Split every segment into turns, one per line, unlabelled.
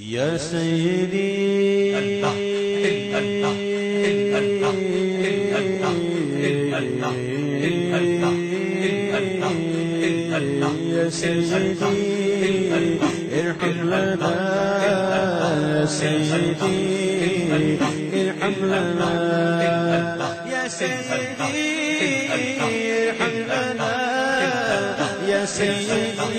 یا سیدی اللہ اللہ یا سیدی ارحم لنا سیدی ارحم لنا یا سیدی ارحم لنا یا سیدی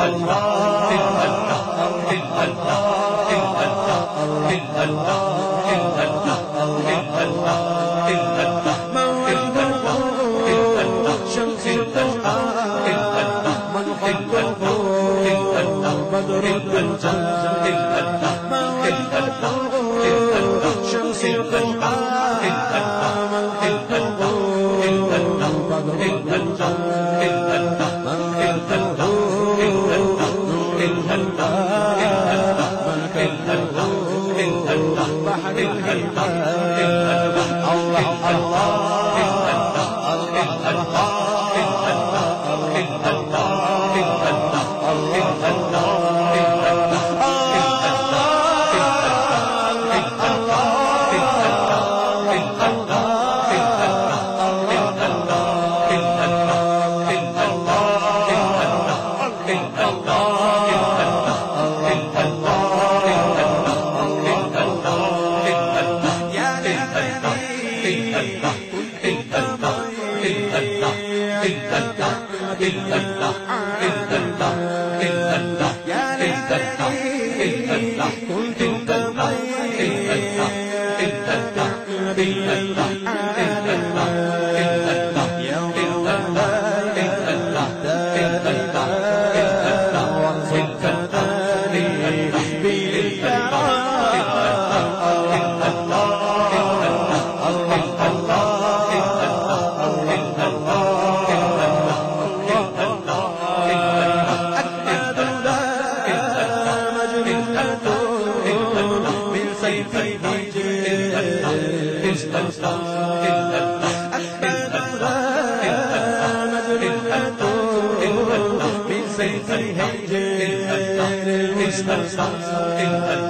شمس اللہ مستفى إن أنت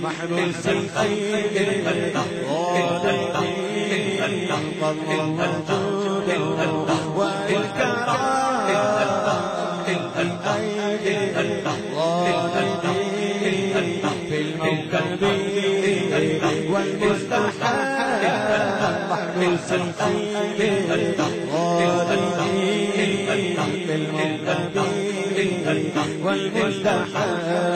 محروس الموكب والمستحب محروس الخير غالبين في والمستحب